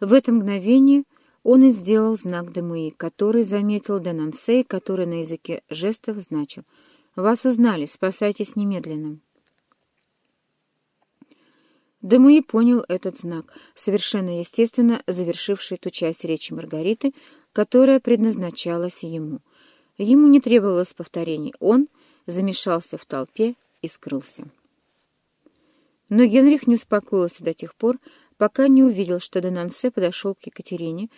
В это мгновение он и сделал знак Демуи, который заметил Денансе, который на языке жестов значил «Вас узнали, спасайтесь немедленно». Демуи понял этот знак, совершенно естественно завершивший ту часть речи Маргариты, которая предназначалась ему. Ему не требовалось повторений, он замешался в толпе и скрылся. Но Генрих не успокоился до тех пор, пока не увидел, что Денансе подошел к Екатерине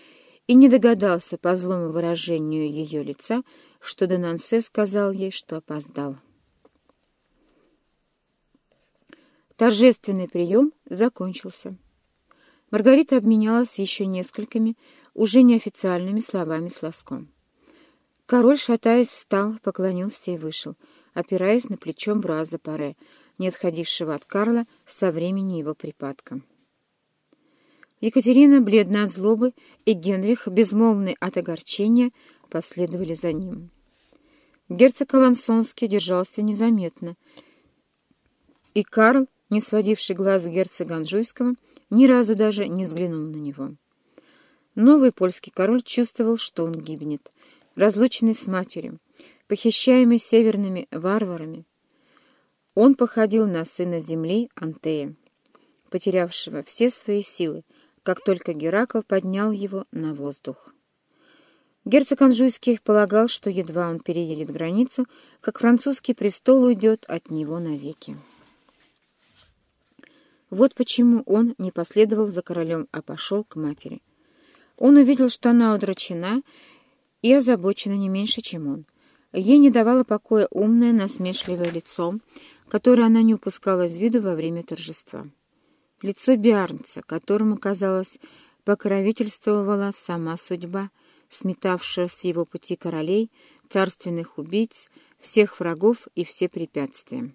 и не догадался по злому выражению ее лица, что Денансе сказал ей, что опоздал. Торжественный прием закончился. Маргарита обменялась еще несколькими, уже неофициальными словами с Лоском. Король, шатаясь, встал, поклонился и вышел, опираясь на плечо Браза Паре, не отходившего от Карла со времени его припадка. Екатерина, бледная от злобы, и Генрих, безмолвный от огорчения, последовали за ним. Герцог Алансонский держался незаметно, и Карл, не сводивший глаз герцога Анжуйского, ни разу даже не взглянул на него. Новый польский король чувствовал, что он гибнет, разлученный с матерью, похищаемый северными варварами. Он походил на сына земли Антея, потерявшего все свои силы, как только Геракл поднял его на воздух. Герцог Анжуйский полагал, что едва он переедет границу, как французский престол уйдет от него навеки. Вот почему он не последовал за королем, а пошел к матери. Он увидел, что она удручена и озабочена не меньше, чем он. Ей не давало покоя умное, насмешливое лицо, которое она не упускала из виду во время торжества. Лицо Биарнца, которому, казалось, покровительствовала сама судьба, сметавшая с его пути королей, царственных убийц, всех врагов и все препятствия.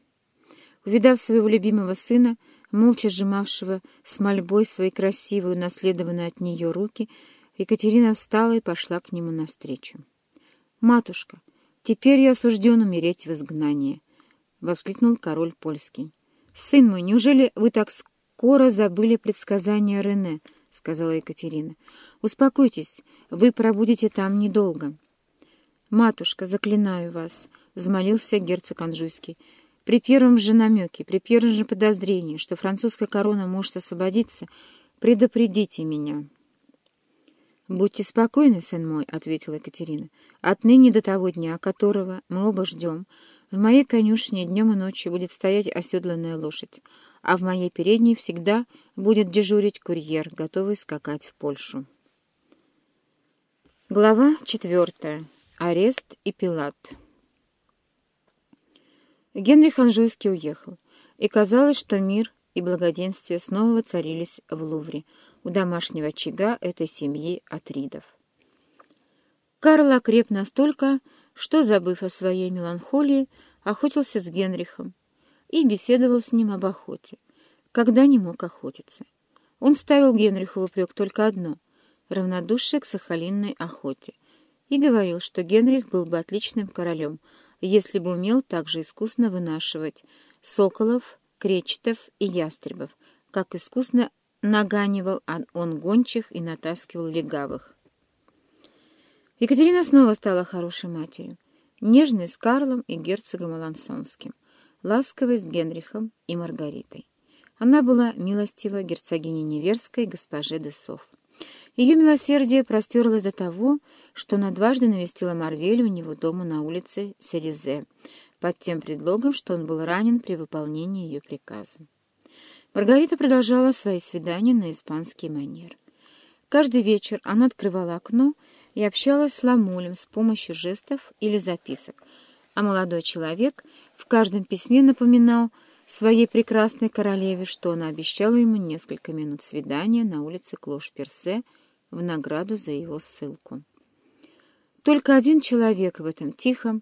Увидав своего любимого сына, молча сжимавшего с мольбой свои красивые, унаследованные от нее руки, Екатерина встала и пошла к нему навстречу. «Матушка, теперь я осужден умереть в изгнании!» — воскликнул король польский. «Сын мой, неужели вы так скоро забыли предсказания Рене?» — сказала Екатерина. «Успокойтесь, вы пробудете там недолго». «Матушка, заклинаю вас!» — взмолился герцог Анжуйский. При первом же намеке, при первом же подозрении, что французская корона может освободиться, предупредите меня. «Будьте спокойны, сын мой», — ответила Екатерина. «Отныне до того дня, которого мы оба ждем, в моей конюшне днем и ночью будет стоять оседланная лошадь, а в моей передней всегда будет дежурить курьер, готовый скакать в Польшу». Глава четвертая. Арест и Пилат. Генрих Анжуйский уехал, и казалось, что мир и благоденствие снова воцарились в Лувре, у домашнего очага этой семьи Атридов. Карл окреп настолько, что, забыв о своей меланхолии, охотился с Генрихом и беседовал с ним об охоте, когда не мог охотиться. Он ставил Генриху в упрек только одно — равнодушие к сахалинной охоте, и говорил, что Генрих был бы отличным королем — если бы умел также искусно вынашивать соколов, кречетов и ястребов, как искусно наганивал он гончих и натаскивал легавых. Екатерина снова стала хорошей матерью, нежной с Карлом и герцогом Алансонским, ласковой с Генрихом и Маргаритой. Она была милостива герцогине Неверской госпоже Десов. Ее милосердие простерлось до того, что она дважды навестила Марвель у него дома на улице Серезе, под тем предлогом, что он был ранен при выполнении ее приказа. Маргарита продолжала свои свидания на испанский манер. Каждый вечер она открывала окно и общалась с Ламулем с помощью жестов или записок, а молодой человек в каждом письме напоминал своей прекрасной королеве, что она обещала ему несколько минут свидания на улице Клош-Персе, в награду за его ссылку. Только один человек в этом тихом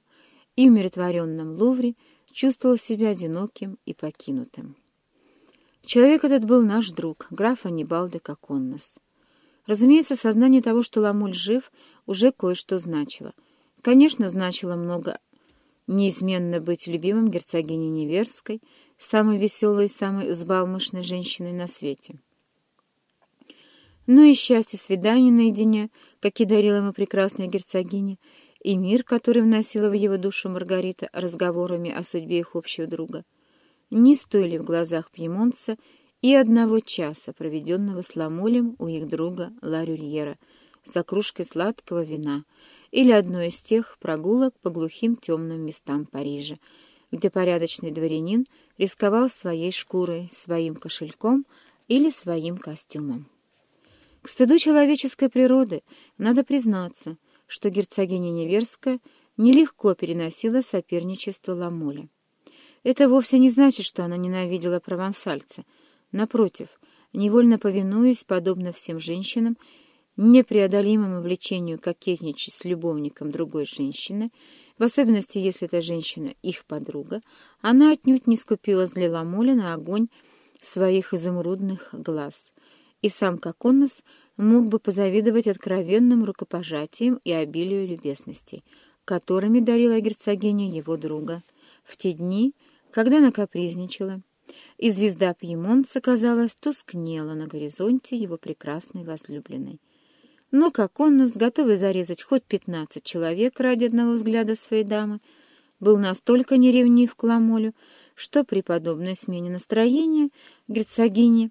и умиротворенном Лувре чувствовал себя одиноким и покинутым. Человек этот был наш друг, граф Анибал де Коконнос. Разумеется, сознание того, что Ламуль жив, уже кое-что значило. Конечно, значило много неизменно быть любимым герцогиней Неверской, самой веселой и самой взбалмошной женщиной на свете. но и счастье свидания наедине, какие дарила ему прекрасная герцогиня, и мир, который вносила в его душу Маргарита разговорами о судьбе их общего друга, не стоили в глазах пьемонца и одного часа, проведенного с Ламолем у их друга Ларюльера, за кружкой сладкого вина, или одной из тех прогулок по глухим темным местам Парижа, где порядочный дворянин рисковал своей шкурой, своим кошельком или своим костюмом. К стыду человеческой природы надо признаться, что герцогиня Неверская нелегко переносила соперничество Ламоля. Это вовсе не значит, что она ненавидела провансальца. Напротив, невольно повинуясь, подобно всем женщинам, непреодолимому влечению кокетничать с любовником другой женщины, в особенности, если эта женщина их подруга, она отнюдь не скупилась для Ламоля на огонь своих изумрудных глаз. И сам Коконос мог бы позавидовать откровенным рукопожатиям и обилию любезностей, которыми дарила герцогиня его друга в те дни, когда она капризничала, и звезда Пьемонца, казалось, тускнела на горизонте его прекрасной возлюбленной. Но как он готовый зарезать хоть пятнадцать человек ради одного взгляда своей дамы, был настолько неревнив к Ламолю, что при подобной смене настроения герцогини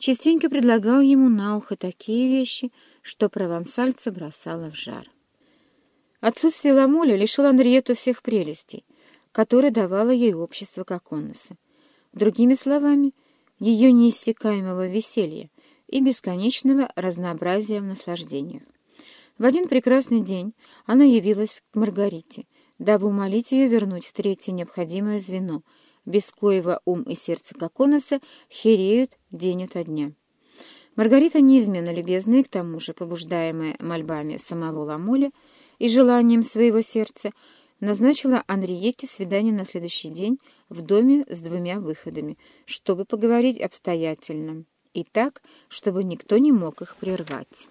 частенько предлагал ему на ухо такие вещи, что провансальца бросало в жар. Отсутствие Ламоля лишило Анриету всех прелестей, которые давало ей общество Коконоса. Другими словами, ее неиссякаемого веселья, и бесконечного разнообразия в наслаждениях. В один прекрасный день она явилась к Маргарите, дабы умолить ее вернуть в третье необходимое звено, без коего ум и сердце Коконоса хереют день ото дня. Маргарита, неизменно любезная, к тому же побуждаемая мольбами самого Ламоля и желанием своего сердца, назначила Анриете свидание на следующий день в доме с двумя выходами, чтобы поговорить обстоятельно и так, чтобы никто не мог их прервать.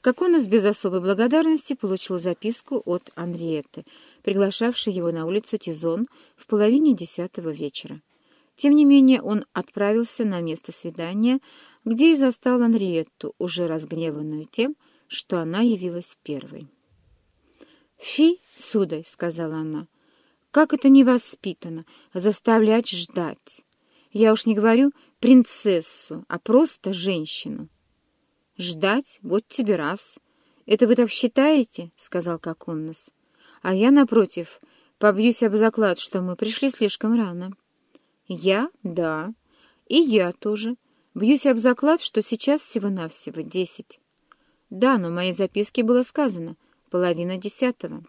Как он из без особой благодарности получил записку от Анриетты, приглашавшей его на улицу Тизон в половине десятого вечера. Тем не менее он отправился на место свидания, где и застал Анриетту, уже разгневанную тем, что она явилась первой. «Фи, сударь», — сказала она, — «как это невоспитанно заставлять ждать! Я уж не говорю принцессу, а просто женщину. Ждать? Вот тебе раз. Это вы так считаете? — сказал Коконнос. А я, напротив, побьюсь об заклад, что мы пришли слишком рано. Я? Да. И я тоже. Бьюсь об заклад, что сейчас всего-навсего десять. Да, но в моей записке было сказано половина десятого.